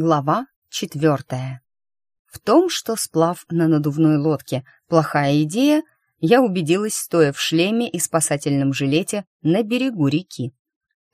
Глава четвертая. В том, что сплав на надувной лодке – плохая идея, я убедилась, стоя в шлеме и спасательном жилете на берегу реки.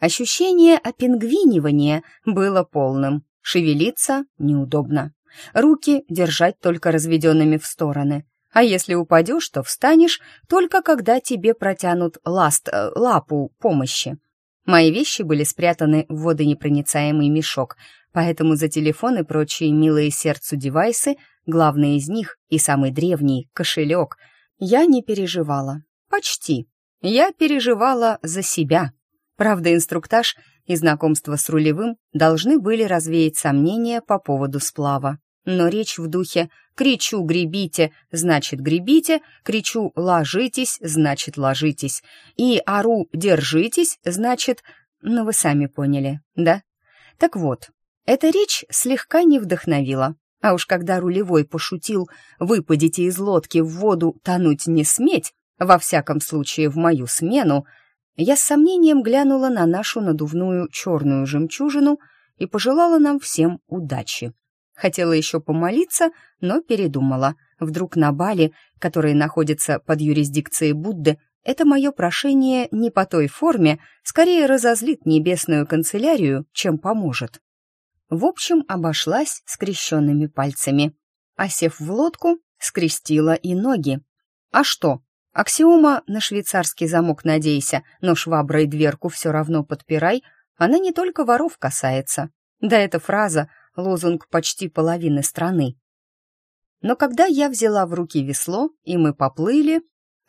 Ощущение опингвинивания было полным. Шевелиться неудобно. Руки держать только разведенными в стороны. А если упадешь, то встанешь только когда тебе протянут ласт, э, лапу помощи. Мои вещи были спрятаны в водонепроницаемый мешок, поэтому за телефон и прочие милые сердцу девайсы, главный из них и самый древний, кошелек, я не переживала. Почти. Я переживала за себя. Правда, инструктаж и знакомство с рулевым должны были развеять сомнения по поводу сплава но речь в духе «кричу, гребите», значит «гребите», кричу «ложитесь», значит «ложитесь», и ору «держитесь», значит «ну вы сами поняли, да?» Так вот, эта речь слегка не вдохновила, а уж когда рулевой пошутил «выпадите из лодки в воду, тонуть не сметь», во всяком случае в мою смену, я с сомнением глянула на нашу надувную черную жемчужину и пожелала нам всем удачи. Хотела еще помолиться, но передумала. Вдруг на Бали, который находится под юрисдикцией Будды, это мое прошение не по той форме, скорее разозлит небесную канцелярию, чем поможет. В общем, обошлась скрещенными пальцами. А сев в лодку, скрестила и ноги. А что? Аксиома «на швейцарский замок надейся, но шваброй дверку все равно подпирай» она не только воров касается. Да эта фраза лозунг почти половины страны. Но когда я взяла в руки весло, и мы поплыли,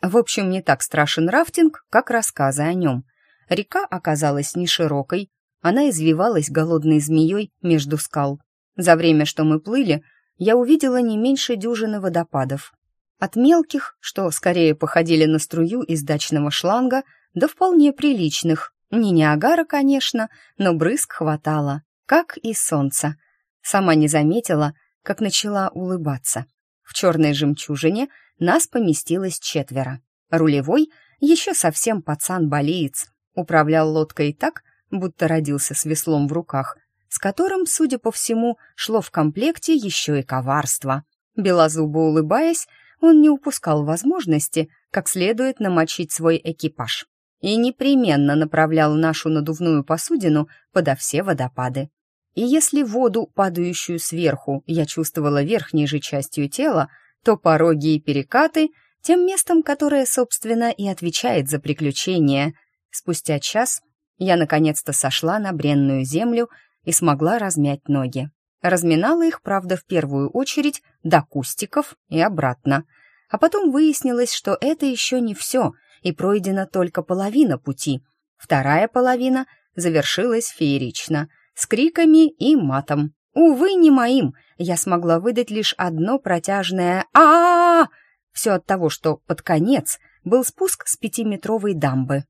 в общем, не так страшен рафтинг, как рассказы о нем. Река оказалась не широкой, она извивалась голодной змеей между скал. За время, что мы плыли, я увидела не меньше дюжины водопадов. От мелких, что скорее походили на струю из дачного шланга, до вполне приличных. Не Ниагара, конечно, но брызг хватало, как и солнца. Сама не заметила, как начала улыбаться. В черной жемчужине нас поместилось четверо. Рулевой, еще совсем пацан-болеец, управлял лодкой так, будто родился с веслом в руках, с которым, судя по всему, шло в комплекте еще и коварство. Белозубо улыбаясь, он не упускал возможности как следует намочить свой экипаж и непременно направлял нашу надувную посудину подо все водопады. И если воду, падающую сверху, я чувствовала верхней же частью тела, то пороги и перекаты — тем местом, которое, собственно, и отвечает за приключения. Спустя час я наконец-то сошла на бренную землю и смогла размять ноги. Разминала их, правда, в первую очередь до кустиков и обратно. А потом выяснилось, что это еще не все, и пройдена только половина пути. Вторая половина завершилась феерично — с криками и матом. Увы, не моим. Я смогла выдать лишь одно протяжное а а, -а! Все от того, что под конец был спуск с пятиметровой дамбы.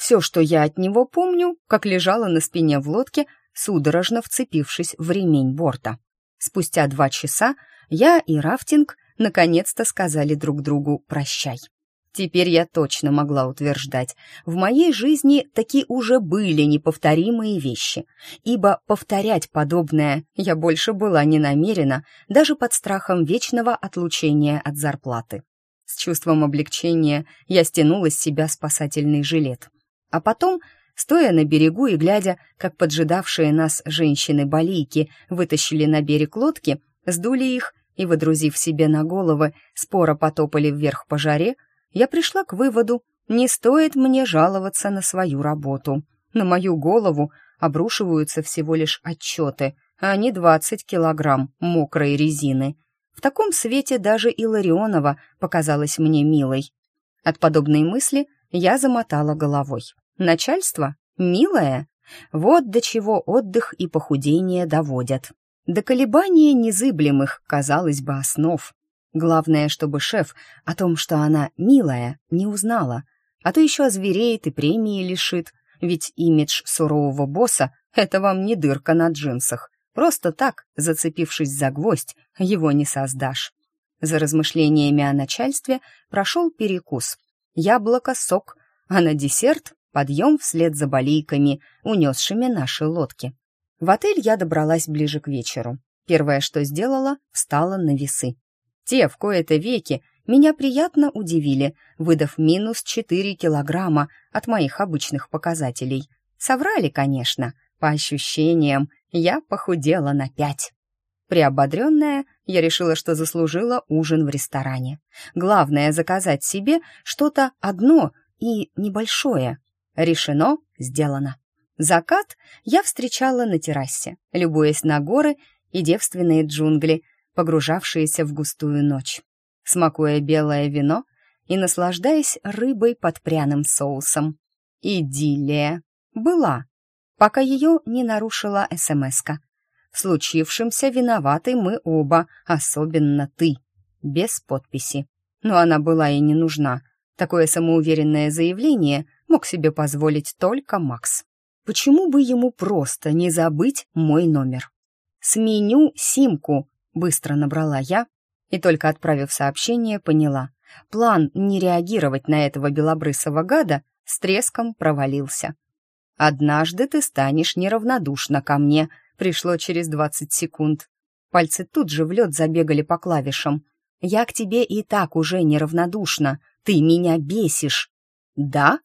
Все, что я от него помню, как лежала на спине в лодке, судорожно вцепившись в ремень борта. Спустя два часа я и рафтинг наконец-то сказали друг другу «прощай». Теперь я точно могла утверждать, в моей жизни такие уже были неповторимые вещи, ибо повторять подобное я больше была не намерена, даже под страхом вечного отлучения от зарплаты. С чувством облегчения я стянула с себя спасательный жилет. А потом, стоя на берегу и глядя, как поджидавшие нас женщины-балийки вытащили на берег лодки, сдули их и, водрузив себе на головы, споро потопали вверх по жаре, я пришла к выводу, не стоит мне жаловаться на свою работу. На мою голову обрушиваются всего лишь отчеты, а не 20 килограмм мокрой резины. В таком свете даже Иларионова показалась мне милой. От подобной мысли я замотала головой. Начальство? Милое? Вот до чего отдых и похудение доводят. До колебания незыблемых, казалось бы, основ. Главное, чтобы шеф о том, что она милая, не узнала, а то еще озвереет и премии лишит, ведь имидж сурового босса — это вам не дырка на джинсах. Просто так, зацепившись за гвоздь, его не создашь. За размышлениями о начальстве прошел перекус. Яблоко, сок, а на десерт — подъем вслед за болейками, унесшими наши лодки. В отель я добралась ближе к вечеру. Первое, что сделала, встала на весы. Те в кои-то веки меня приятно удивили, выдав минус 4 килограмма от моих обычных показателей. Соврали, конечно. По ощущениям, я похудела на пять. Приободренная, я решила, что заслужила ужин в ресторане. Главное — заказать себе что-то одно и небольшое. Решено, сделано. Закат я встречала на террасе, любуясь на горы и девственные джунгли, погружавшиеся в густую ночь, смакуя белое вино и наслаждаясь рыбой под пряным соусом. Идиллия была, пока ее не нарушила СМСка. В случившемся виноваты мы оба, особенно ты. Без подписи. Но она была и не нужна. Такое самоуверенное заявление мог себе позволить только Макс. Почему бы ему просто не забыть мой номер? «Сменю симку», — быстро набрала я, и только отправив сообщение, поняла. План не реагировать на этого белобрысого гада с треском провалился. «Однажды ты станешь неравнодушна ко мне», пришло через двадцать секунд. Пальцы тут же в лед забегали по клавишам. «Я к тебе и так уже неравнодушна. Ты меня бесишь». «Да?»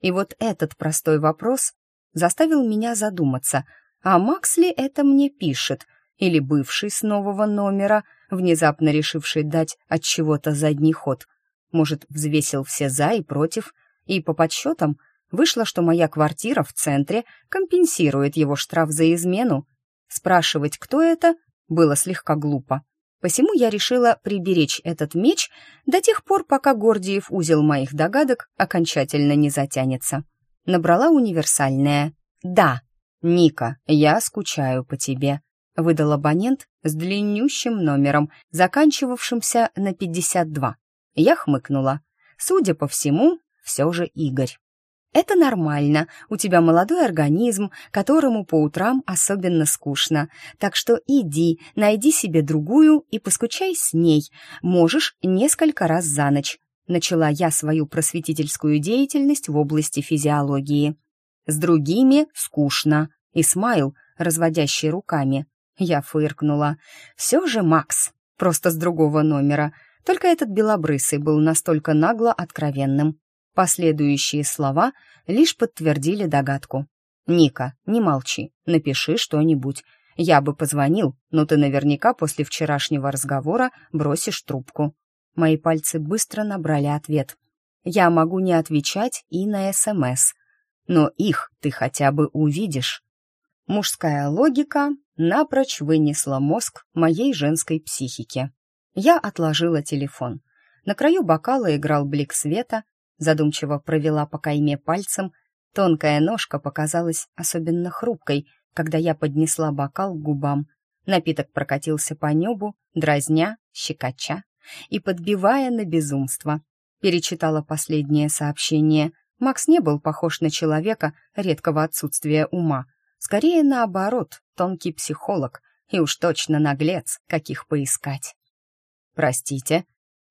И вот этот простой вопрос заставил меня задуматься, а Макс ли это мне пишет, или бывший с нового номера, внезапно решивший дать от чего-то задний ход. Может, взвесил все «за» и «против», и по подсчетам вышло, что моя квартира в центре компенсирует его штраф за измену. Спрашивать, кто это, было слегка глупо. Посему я решила приберечь этот меч до тех пор, пока Гордиев узел моих догадок окончательно не затянется. Набрала универсальное «Да, Ника, я скучаю по тебе», выдал абонент с длиннющим номером, заканчивавшимся на 52. Я хмыкнула. Судя по всему, все же Игорь. Это нормально, у тебя молодой организм, которому по утрам особенно скучно. Так что иди, найди себе другую и поскучай с ней. Можешь несколько раз за ночь. Начала я свою просветительскую деятельность в области физиологии. С другими скучно. Исмаил, разводящий руками. Я фыркнула. Все же Макс, просто с другого номера. Только этот белобрысый был настолько нагло откровенным. Последующие слова лишь подтвердили догадку. «Ника, не молчи, напиши что-нибудь. Я бы позвонил, но ты наверняка после вчерашнего разговора бросишь трубку». Мои пальцы быстро набрали ответ. «Я могу не отвечать и на СМС, но их ты хотя бы увидишь». Мужская логика напрочь вынесла мозг моей женской психике. Я отложила телефон. На краю бокала играл блик света, задумчиво провела по кайме пальцем. Тонкая ножка показалась особенно хрупкой, когда я поднесла бокал к губам. Напиток прокатился по небу, дразня, щекоча и подбивая на безумство. Перечитала последнее сообщение. Макс не был похож на человека редкого отсутствия ума. Скорее наоборот, тонкий психолог и уж точно наглец, каких поискать. «Простите»,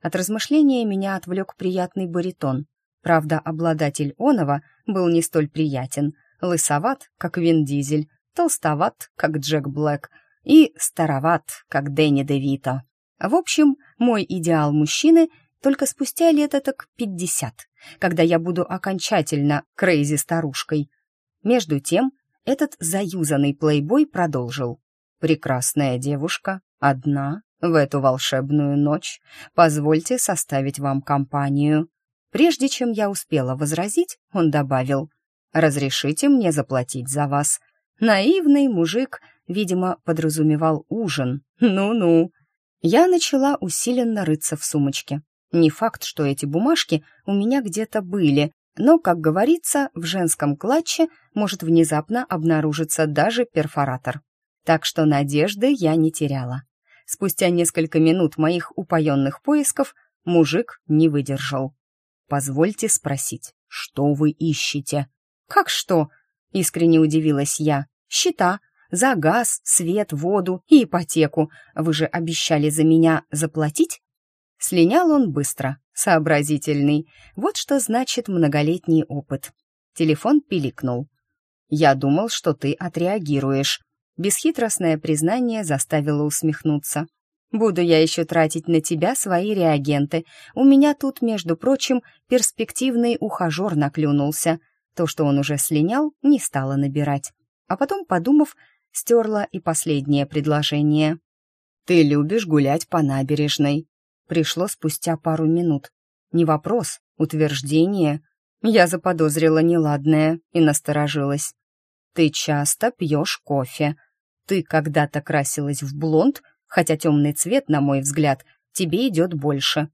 от размышления меня отвлек приятный баритон. Правда, обладатель Онова был не столь приятен. Лысоват, как Вин Дизель, толстоват, как Джек Блэк, и староват, как Дэнни Девито. В общем, мой идеал мужчины только спустя лет так пятьдесят, когда я буду окончательно крейзи-старушкой. Между тем, этот заюзанный плейбой продолжил. «Прекрасная девушка, одна, в эту волшебную ночь. Позвольте составить вам компанию. Прежде чем я успела возразить, он добавил «Разрешите мне заплатить за вас». Наивный мужик, видимо, подразумевал ужин. Ну-ну. Я начала усиленно рыться в сумочке. Не факт, что эти бумажки у меня где-то были, но, как говорится, в женском клатче может внезапно обнаружиться даже перфоратор. Так что надежды я не теряла. Спустя несколько минут моих упоенных поисков мужик не выдержал. Позвольте спросить, что вы ищете? Как что? Искренне удивилась я. Счета за газ, свет, воду и ипотеку. Вы же обещали за меня заплатить? Слинял он быстро, сообразительный. Вот что значит многолетний опыт. Телефон пиликнул. «Я думал, что ты отреагируешь», Бесхитростное признание заставило усмехнуться. «Буду я еще тратить на тебя свои реагенты. У меня тут, между прочим, перспективный ухажер наклюнулся. То, что он уже слинял, не стала набирать. А потом, подумав, стерла и последнее предложение. «Ты любишь гулять по набережной?» Пришло спустя пару минут. Не вопрос, утверждение. Я заподозрила неладное и насторожилась. «Ты часто пьешь кофе. Ты когда-то красилась в блонд, хотя темный цвет, на мой взгляд, тебе идет больше».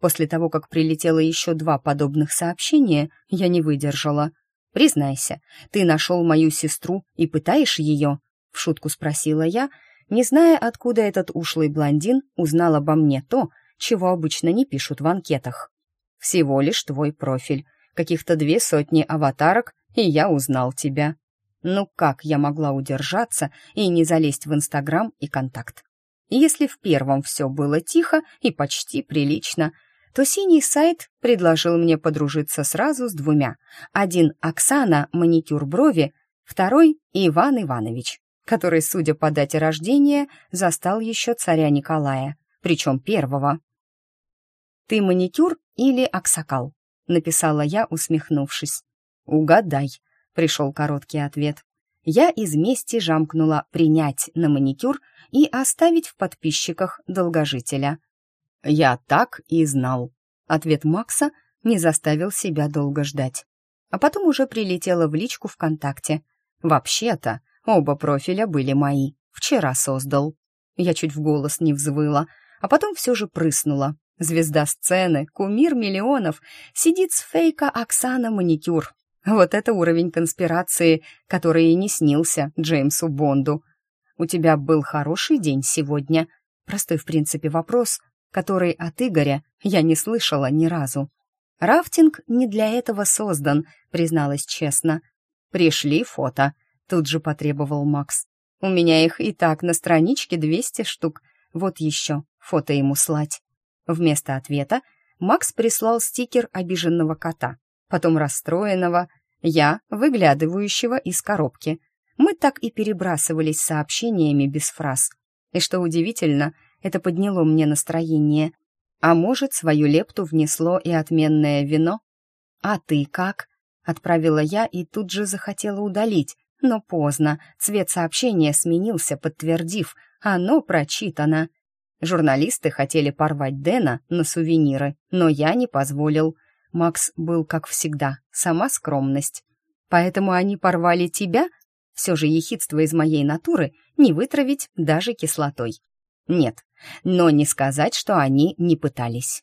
После того, как прилетело еще два подобных сообщения, я не выдержала. «Признайся, ты нашел мою сестру и пытаешь ее?» — в шутку спросила я, не зная, откуда этот ушлый блондин узнал обо мне то, чего обычно не пишут в анкетах. «Всего лишь твой профиль, каких-то две сотни аватарок, и я узнал тебя». Ну как я могла удержаться и не залезть в Инстаграм и Контакт? Если в первом все было тихо и почти прилично — то синий сайт предложил мне подружиться сразу с двумя. Один — Оксана, маникюр брови, второй — Иван Иванович, который, судя по дате рождения, застал еще царя Николая, причем первого. «Ты маникюр или аксакал?» — написала я, усмехнувшись. «Угадай», — пришел короткий ответ. Я из мести жамкнула «принять» на маникюр и оставить в подписчиках долгожителя — «Я так и знал». Ответ Макса не заставил себя долго ждать. А потом уже прилетела в личку ВКонтакте. «Вообще-то, оба профиля были мои. Вчера создал». Я чуть в голос не взвыла, а потом все же прыснула. Звезда сцены, кумир миллионов, сидит с фейка Оксана Маникюр. Вот это уровень конспирации, который и не снился Джеймсу Бонду. «У тебя был хороший день сегодня?» Простой, в принципе, вопрос, который от Игоря я не слышала ни разу. Рафтинг не для этого создан, призналась честно. «Пришли фото», — тут же потребовал Макс. «У меня их и так на страничке двести штук. Вот еще фото ему слать». Вместо ответа Макс прислал стикер обиженного кота, потом расстроенного, я, выглядывающего из коробки. Мы так и перебрасывались сообщениями без фраз. И что удивительно — это подняло мне настроение. А может, свою лепту внесло и отменное вино? «А ты как?» — отправила я и тут же захотела удалить, но поздно. Цвет сообщения сменился, подтвердив, оно прочитано. Журналисты хотели порвать Дэна на сувениры, но я не позволил. Макс был, как всегда, сама скромность. Поэтому они порвали тебя? Все же ехидство из моей натуры не вытравить даже кислотой. Нет, но не сказать, что они не пытались.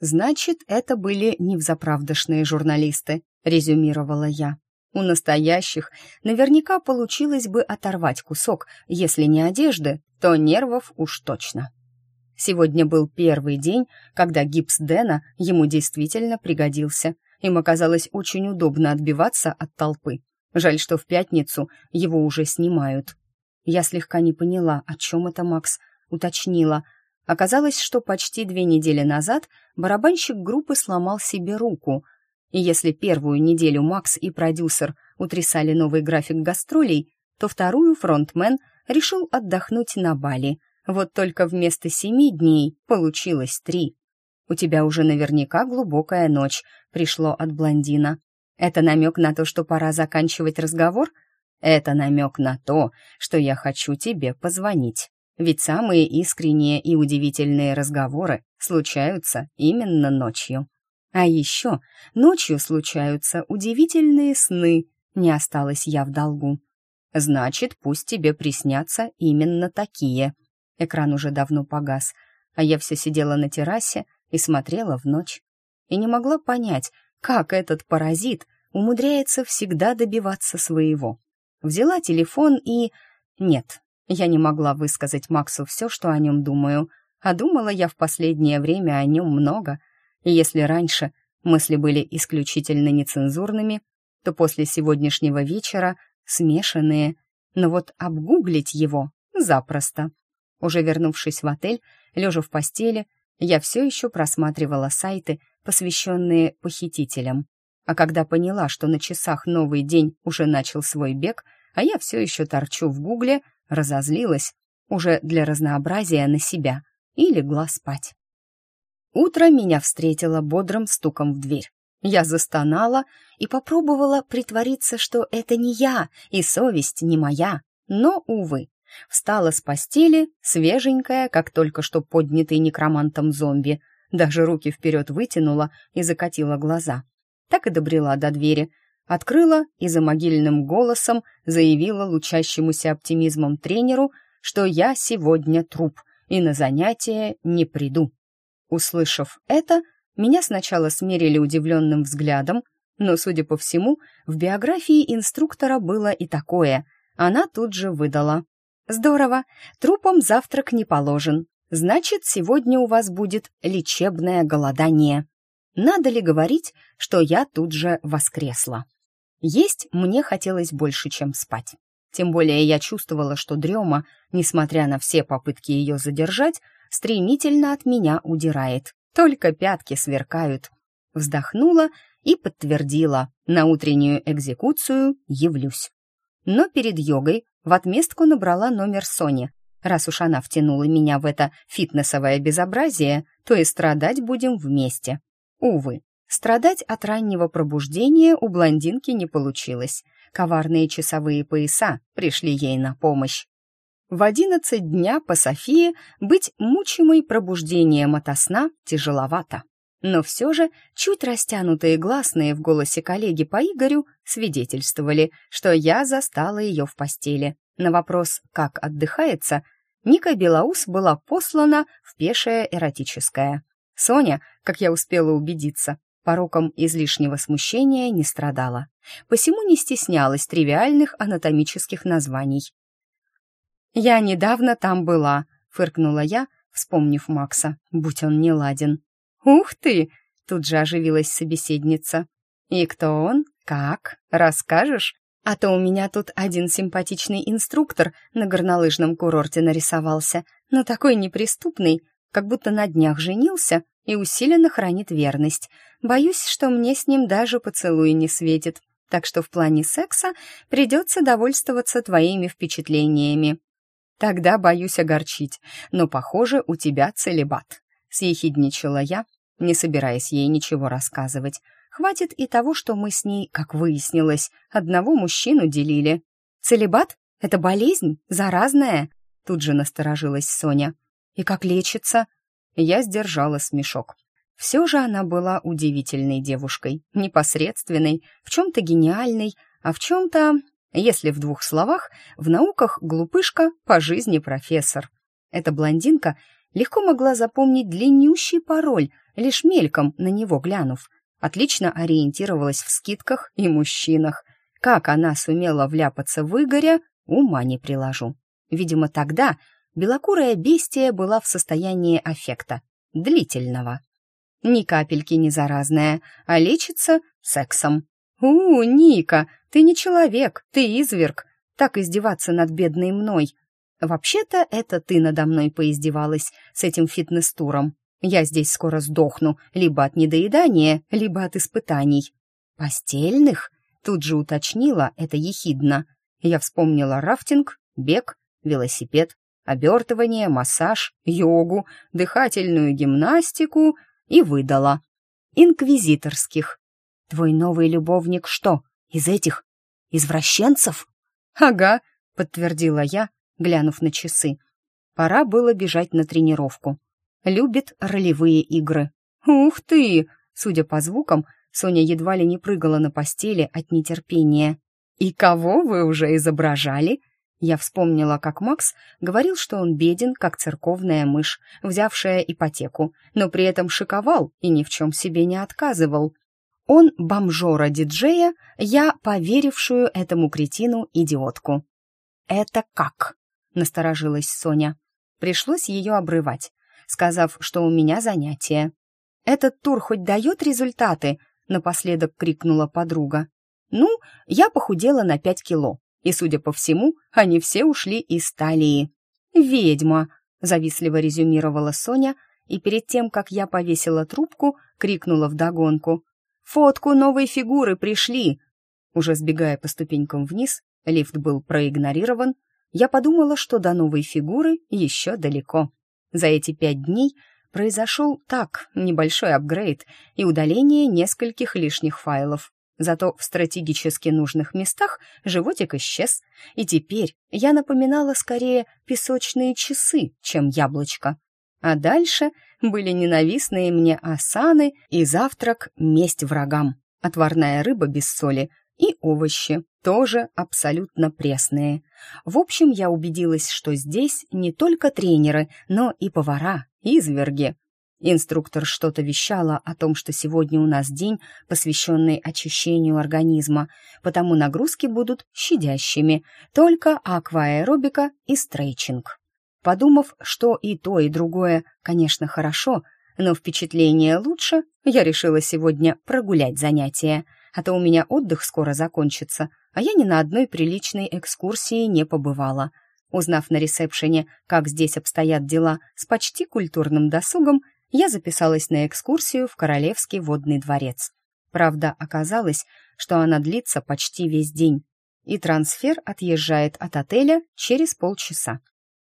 «Значит, это были невзаправдошные журналисты», — резюмировала я. «У настоящих наверняка получилось бы оторвать кусок, если не одежды, то нервов уж точно». Сегодня был первый день, когда гипс Дэна ему действительно пригодился. Им оказалось очень удобно отбиваться от толпы. Жаль, что в пятницу его уже снимают. Я слегка не поняла, о чем это Макс, уточнила. Оказалось, что почти две недели назад барабанщик группы сломал себе руку. И если первую неделю Макс и продюсер утрясали новый график гастролей, то вторую фронтмен решил отдохнуть на Бали. Вот только вместо семи дней получилось три. «У тебя уже наверняка глубокая ночь», — пришло от блондина. «Это намек на то, что пора заканчивать разговор?» Это намек на то, что я хочу тебе позвонить. Ведь самые искренние и удивительные разговоры случаются именно ночью. А еще ночью случаются удивительные сны. Не осталась я в долгу. Значит, пусть тебе приснятся именно такие. Экран уже давно погас, а я все сидела на террасе и смотрела в ночь. И не могла понять, как этот паразит умудряется всегда добиваться своего. Взяла телефон и... Нет, я не могла высказать Максу все, что о нем думаю, а думала я в последнее время о нем много. И если раньше мысли были исключительно нецензурными, то после сегодняшнего вечера смешанные. Но вот обгуглить его запросто. Уже вернувшись в отель, лежа в постели, я все еще просматривала сайты, посвященные похитителям. А когда поняла, что на часах новый день уже начал свой бег, а я все еще торчу в гугле, разозлилась, уже для разнообразия на себя, и легла спать. Утро меня встретило бодрым стуком в дверь. Я застонала и попробовала притвориться, что это не я, и совесть не моя. Но, увы, встала с постели, свеженькая, как только что поднятый некромантом зомби. Даже руки вперед вытянула и закатила глаза. Так и добрела до двери. Открыла и за могильным голосом заявила лучащемуся оптимизмом тренеру, что я сегодня труп и на занятия не приду. Услышав это, меня сначала смерили удивленным взглядом, но, судя по всему, в биографии инструктора было и такое. Она тут же выдала. «Здорово, трупам завтрак не положен. Значит, сегодня у вас будет лечебное голодание». Надо ли говорить, что я тут же воскресла? Есть мне хотелось больше, чем спать. Тем более я чувствовала, что дрема, несмотря на все попытки ее задержать, стремительно от меня удирает. Только пятки сверкают. Вздохнула и подтвердила, на утреннюю экзекуцию явлюсь. Но перед йогой в отместку набрала номер Сони. Раз уж она втянула меня в это фитнесовое безобразие, то и страдать будем вместе. Увы, страдать от раннего пробуждения у блондинки не получилось. Коварные часовые пояса пришли ей на помощь. В одиннадцать дня по Софии быть мучимой пробуждением ото сна тяжеловато. Но все же чуть растянутые гласные в голосе коллеги по Игорю свидетельствовали, что я застала ее в постели. На вопрос «как отдыхается?» Ника Белоус была послана в пешее эротическое. Соня, как я успела убедиться, пороком излишнего смущения не страдала. Посему не стеснялась тривиальных анатомических названий. «Я недавно там была», — фыркнула я, вспомнив Макса, будь он не ладен. «Ух ты!» — тут же оживилась собеседница. «И кто он? Как? Расскажешь? А то у меня тут один симпатичный инструктор на горнолыжном курорте нарисовался, но такой неприступный, как будто на днях женился и усиленно хранит верность. Боюсь, что мне с ним даже поцелуй не светит, так что в плане секса придется довольствоваться твоими впечатлениями. Тогда боюсь огорчить, но, похоже, у тебя целебат. Съехидничала я, не собираясь ей ничего рассказывать. Хватит и того, что мы с ней, как выяснилось, одного мужчину делили. Целебат — это болезнь, заразная? Тут же насторожилась Соня. И как лечится? Я сдержала смешок. Все же она была удивительной девушкой, непосредственной, в чем-то гениальной, а в чем-то если в двух словах, в науках глупышка, по жизни профессор. Эта блондинка легко могла запомнить длиннющий пароль, лишь мельком на него глянув. Отлично ориентировалась в скидках и мужчинах. Как она сумела вляпаться в Игоря, ума не приложу. Видимо, тогда белокурая бестия была в состоянии аффекта, длительного. Ни капельки не заразная, а лечится сексом. «У, Ника, ты не человек, ты изверг. Так издеваться над бедной мной. Вообще-то это ты надо мной поиздевалась с этим фитнес-туром. Я здесь скоро сдохну, либо от недоедания, либо от испытаний. Постельных? Тут же уточнила это ехидно. Я вспомнила рафтинг, бег, велосипед, обертывание, массаж, йогу, дыхательную гимнастику и выдала. Инквизиторских. Твой новый любовник что, из этих извращенцев? Ага, подтвердила я, глянув на часы. Пора было бежать на тренировку. Любит ролевые игры. Ух ты! Судя по звукам, Соня едва ли не прыгала на постели от нетерпения. «И кого вы уже изображали?» Я вспомнила, как Макс говорил, что он беден, как церковная мышь, взявшая ипотеку, но при этом шиковал и ни в чем себе не отказывал. Он бомжора-диджея, я поверившую этому кретину идиотку. «Это как?» — насторожилась Соня. Пришлось ее обрывать, сказав, что у меня занятие. «Этот тур хоть дает результаты?» — напоследок крикнула подруга. «Ну, я похудела на пять кило, и, судя по всему, они все ушли из талии». «Ведьма!» — завистливо резюмировала Соня, и перед тем, как я повесила трубку, крикнула вдогонку. Фотку новой фигуры пришли!» Уже сбегая по ступенькам вниз, Лифт был проигнорирован. Я подумала, что до новой фигуры еще далеко. За эти пять дней произошел так, небольшой апгрейд и удаление нескольких лишних файлов. Зато в стратегически нужных местах животик исчез, и теперь я напоминала скорее песочные часы, чем яблочко. А дальше были ненавистные мне осаны и завтрак «Месть врагам», отварная рыба без соли и овощи, тоже абсолютно пресные. В общем, я убедилась, что здесь не только тренеры, но и повара, изверги. Инструктор что-то вещала о том, что сегодня у нас день, посвященный очищению организма, потому нагрузки будут щадящими, только акваэробика и стрейчинг. Подумав, что и то, и другое, конечно, хорошо, но впечатление лучше, я решила сегодня прогулять занятия, а то у меня отдых скоро закончится, а я ни на одной приличной экскурсии не побывала. Узнав на ресепшене, как здесь обстоят дела с почти культурным досугом, я записалась на экскурсию в Королевский водный дворец. Правда, оказалось, что она длится почти весь день, и трансфер отъезжает от отеля через полчаса.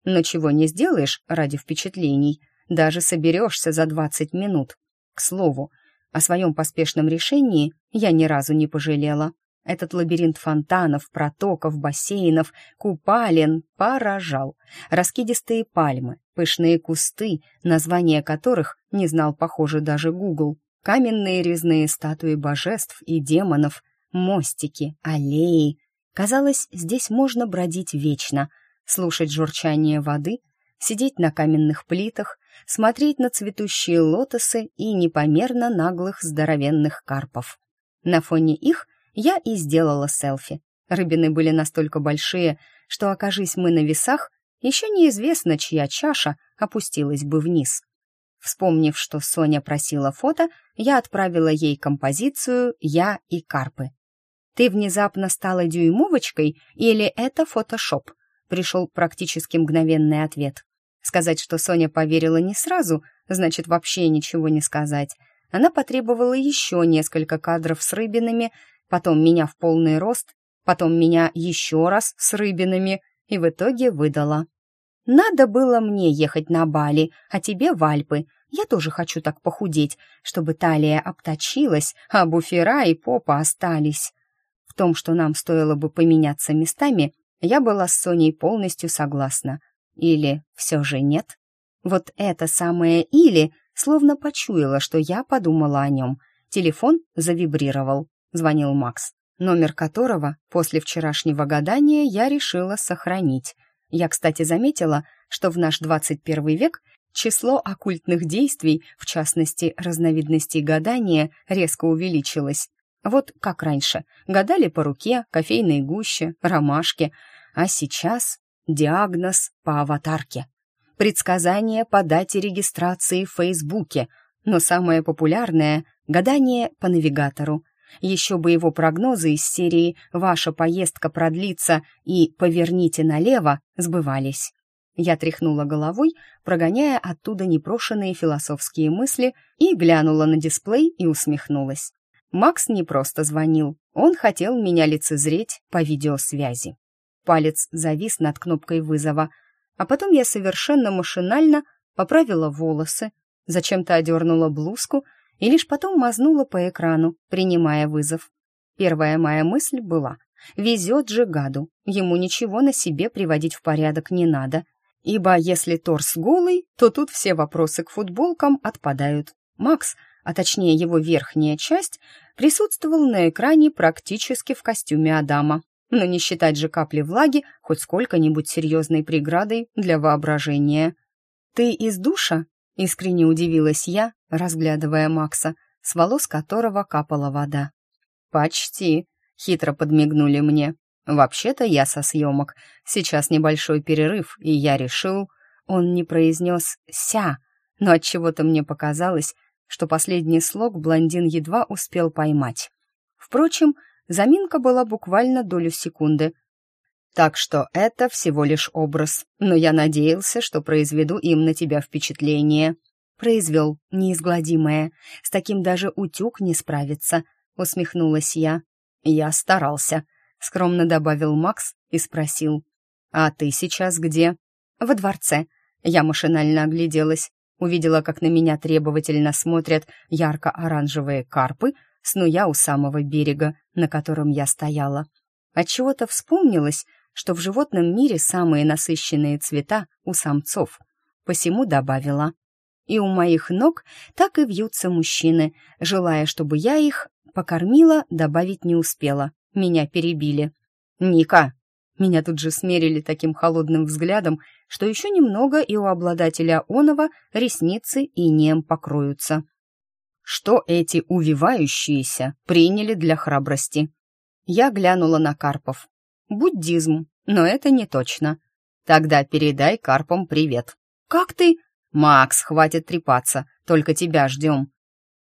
Но чего не сделаешь ради впечатлений, даже соберешься за 20 минут. К слову, о своем поспешном решении я ни разу не пожалела. Этот лабиринт фонтанов, протоков, бассейнов, купалин поражал. Раскидистые пальмы, пышные кусты, названия которых не знал, похоже, даже Гугл. Каменные резные статуи божеств и демонов, мостики, аллеи. Казалось, здесь можно бродить вечно, слушать журчание воды, сидеть на каменных плитах, смотреть на цветущие лотосы и непомерно наглых здоровенных карпов. На фоне их я и сделала селфи. Рыбины были настолько большие, что, окажись мы на весах, еще неизвестно, чья чаша опустилась бы вниз. Вспомнив, что Соня просила фото, я отправила ей композицию «Я и карпы». «Ты внезапно стала дюймовочкой или это фотошоп?» Пришел практически мгновенный ответ. Сказать, что Соня поверила не сразу, значит вообще ничего не сказать. Она потребовала еще несколько кадров с рыбинами, потом меня в полный рост, потом меня еще раз с рыбинами и в итоге выдала. «Надо было мне ехать на Бали, а тебе в Альпы. Я тоже хочу так похудеть, чтобы талия обточилась, а буфера и попа остались». В том, что нам стоило бы поменяться местами, я была с Соней полностью согласна. Или все же нет? Вот это самое «или» словно почуяла, что я подумала о нем. Телефон завибрировал звонил Макс, номер которого после вчерашнего гадания я решила сохранить. Я, кстати, заметила, что в наш 21 век число оккультных действий, в частности, разновидностей гадания, резко увеличилось. Вот как раньше. Гадали по руке, кофейной гуще, ромашке, а сейчас диагноз по аватарке. Предсказание по дате регистрации в Фейсбуке, но самое популярное — гадание по навигатору. Еще бы его прогнозы из серии «Ваша поездка продлится» и «Поверните налево» сбывались. Я тряхнула головой, прогоняя оттуда непрошенные философские мысли, и глянула на дисплей и усмехнулась. Макс не просто звонил, он хотел меня лицезреть по видеосвязи. Палец завис над кнопкой вызова, а потом я совершенно машинально поправила волосы, зачем-то одернула блузку и лишь потом мазнула по экрану, принимая вызов. Первая моя мысль была «Везет же гаду, ему ничего на себе приводить в порядок не надо, ибо если торс голый, то тут все вопросы к футболкам отпадают. Макс, а точнее его верхняя часть, присутствовал на экране практически в костюме Адама. Но не считать же капли влаги хоть сколько-нибудь серьезной преградой для воображения. «Ты из душа?» — искренне удивилась я, разглядывая Макса, с волос которого капала вода. «Почти», — хитро подмигнули мне. «Вообще-то я со съемок. Сейчас небольшой перерыв, и я решил...» Он не произнес «ся», но отчего-то мне показалось, что последний слог блондин едва успел поймать. Впрочем, заминка была буквально долю секунды. Так что это всего лишь образ, но я надеялся, что произведу им на тебя впечатление произвел неизгладимое. С таким даже утюг не справится, усмехнулась я. Я старался. скромно добавил Макс и спросил. «А ты сейчас где?» «Во дворце». Я машинально огляделась, увидела, как на меня требовательно смотрят ярко-оранжевые карпы, снуя у самого берега, на котором я стояла. Отчего-то вспомнилось, что в животном мире самые насыщенные цвета у самцов. Посему добавила. И у моих ног так и вьются мужчины, желая, чтобы я их покормила, добавить не успела. Меня перебили. «Ника!» Меня тут же смерили таким холодным взглядом, что еще немного и у обладателя онова ресницы и нем покроются. Что эти увивающиеся приняли для храбрости? Я глянула на карпов. Буддизм, но это не точно. Тогда передай карпам привет. Как ты? Макс, хватит трепаться, только тебя ждем.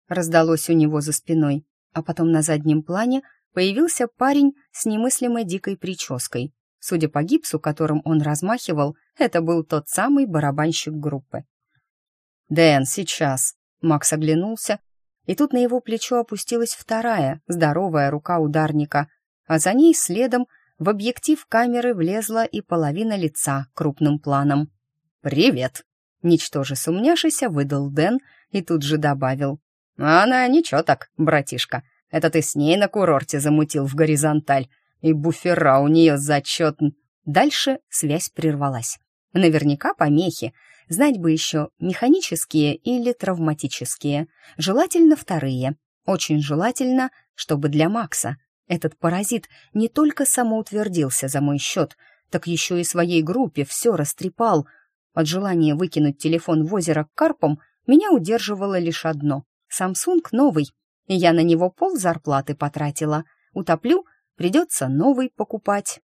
Раздалось у него за спиной, а потом на заднем плане появился парень с немыслимой дикой прической. Судя по гипсу, которым он размахивал, это был тот самый барабанщик группы. «Дэн, сейчас!» Макс оглянулся, и тут на его плечо опустилась вторая, здоровая рука ударника, а за ней следом в объектив камеры влезла и половина лица крупным планом. «Привет!» Ничтоже сумняшися выдал Дэн и тут же добавил. «Она ничего так, братишка. Это ты с ней на курорте замутил в горизонталь, и буфера у нее зачет...» Дальше связь прервалась. Наверняка помехи. Знать бы еще, механические или травматические. Желательно вторые. Очень желательно, чтобы для Макса. Этот паразит не только самоутвердился за мой счет, так еще и своей группе все растрепал. От желания выкинуть телефон в озеро к карпам меня удерживало лишь одно. Samsung новый, и я на него пол зарплаты потратила. Утоплю, придется новый покупать.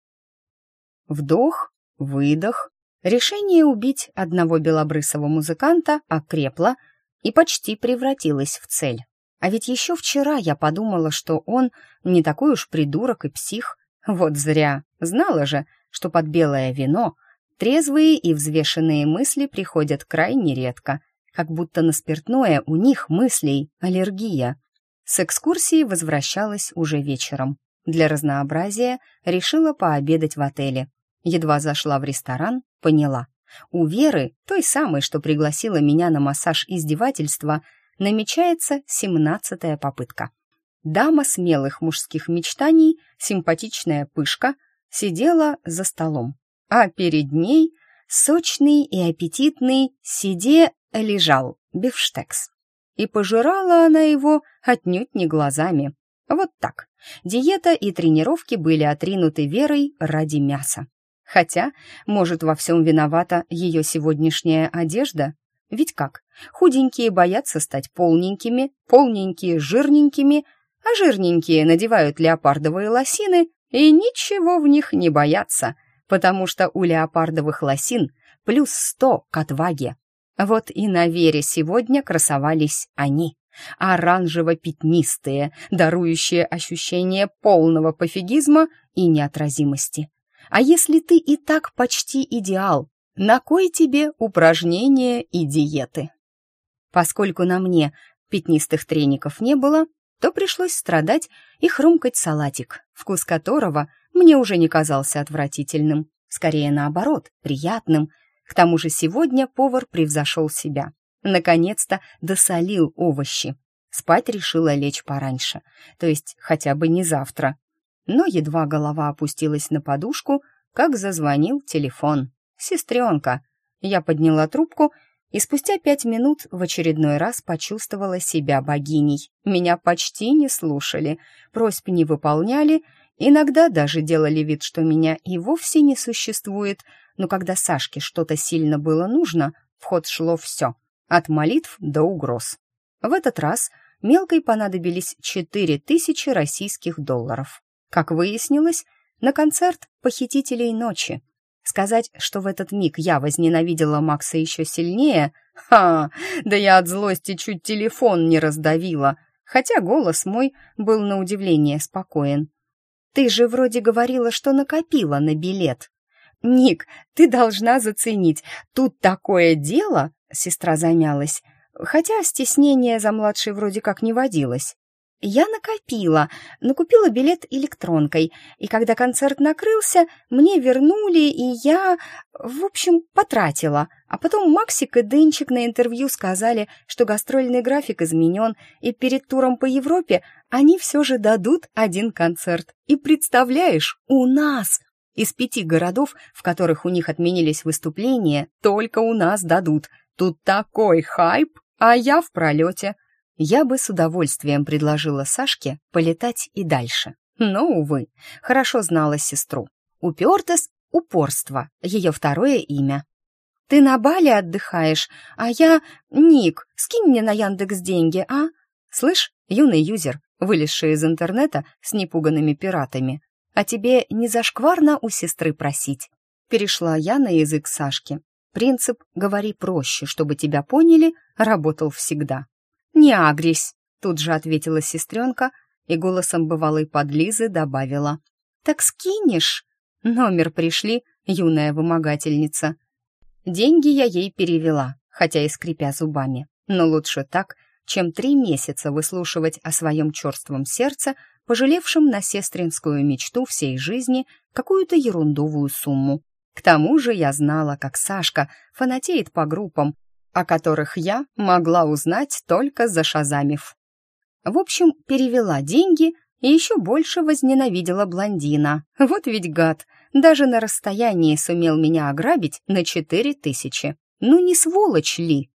Вдох, выдох. Решение убить одного белобрысого музыканта окрепло и почти превратилось в цель. А ведь еще вчера я подумала, что он не такой уж придурок и псих. Вот зря. Знала же, что под белое вино трезвые и взвешенные мысли приходят крайне редко, как будто на спиртное у них мыслей аллергия. С экскурсии возвращалась уже вечером. Для разнообразия решила пообедать в отеле. Едва зашла в ресторан, поняла. У Веры, той самой, что пригласила меня на массаж издевательства, намечается семнадцатая попытка. Дама смелых мужских мечтаний, симпатичная пышка, сидела за столом, а перед ней сочный и аппетитный сиде лежал бифштекс. И пожирала она его отнюдь не глазами. Вот так. Диета и тренировки были отринуты Верой ради мяса. Хотя, может, во всем виновата ее сегодняшняя одежда? Ведь как? Худенькие боятся стать полненькими, полненькие — жирненькими, а жирненькие надевают леопардовые лосины и ничего в них не боятся, потому что у леопардовых лосин плюс сто к отваге. Вот и на Вере сегодня красовались они, оранжево-пятнистые, дарующие ощущение полного пофигизма и неотразимости. А если ты и так почти идеал, на кой тебе упражнения и диеты? Поскольку на мне пятнистых треников не было, то пришлось страдать и хрумкать салатик, вкус которого мне уже не казался отвратительным, скорее наоборот, приятным. К тому же сегодня повар превзошел себя. Наконец-то досолил овощи. Спать решила лечь пораньше, то есть хотя бы не завтра. Но едва голова опустилась на подушку, как зазвонил телефон. «Сестренка!» Я подняла трубку и спустя пять минут в очередной раз почувствовала себя богиней. Меня почти не слушали, просьб не выполняли, иногда даже делали вид, что меня и вовсе не существует, но когда Сашке что-то сильно было нужно, в ход шло все, от молитв до угроз. В этот раз мелкой понадобились четыре тысячи российских долларов. Как выяснилось, на концерт «Похитителей ночи», Сказать, что в этот миг я возненавидела Макса еще сильнее? Ха! Да я от злости чуть телефон не раздавила, хотя голос мой был на удивление спокоен. «Ты же вроде говорила, что накопила на билет». «Ник, ты должна заценить, тут такое дело!» — сестра замялась. Хотя стеснение за младшей вроде как не водилось. Я накопила, накупила билет электронкой, и когда концерт накрылся, мне вернули, и я, в общем, потратила. А потом Максик и Денчик на интервью сказали, что гастрольный график изменен, и перед туром по Европе они все же дадут один концерт. И представляешь, у нас! Из пяти городов, в которых у них отменились выступления, только у нас дадут. Тут такой хайп, а я в пролете. Я бы с удовольствием предложила Сашке полетать и дальше. Но, увы, хорошо знала сестру. Упертость — упорство, ее второе имя. «Ты на Бали отдыхаешь, а я... Ник, скинь мне на Яндекс деньги, а?» «Слышь, юный юзер, вылезший из интернета с непуганными пиратами, а тебе не зашкварно у сестры просить?» Перешла я на язык Сашки. Принцип «говори проще, чтобы тебя поняли» работал всегда. «Не агрись», — тут же ответила сестренка и голосом бывалой подлизы добавила. «Так скинешь?» Номер пришли, юная вымогательница. Деньги я ей перевела, хотя и скрипя зубами. Но лучше так, чем три месяца выслушивать о своем черством сердце, пожалевшем на сестринскую мечту всей жизни какую-то ерундовую сумму. К тому же я знала, как Сашка фанатеет по группам, о которых я могла узнать только зашазамив. В общем, перевела деньги и еще больше возненавидела блондина. Вот ведь гад, даже на расстоянии сумел меня ограбить на четыре тысячи. Ну не сволочь ли?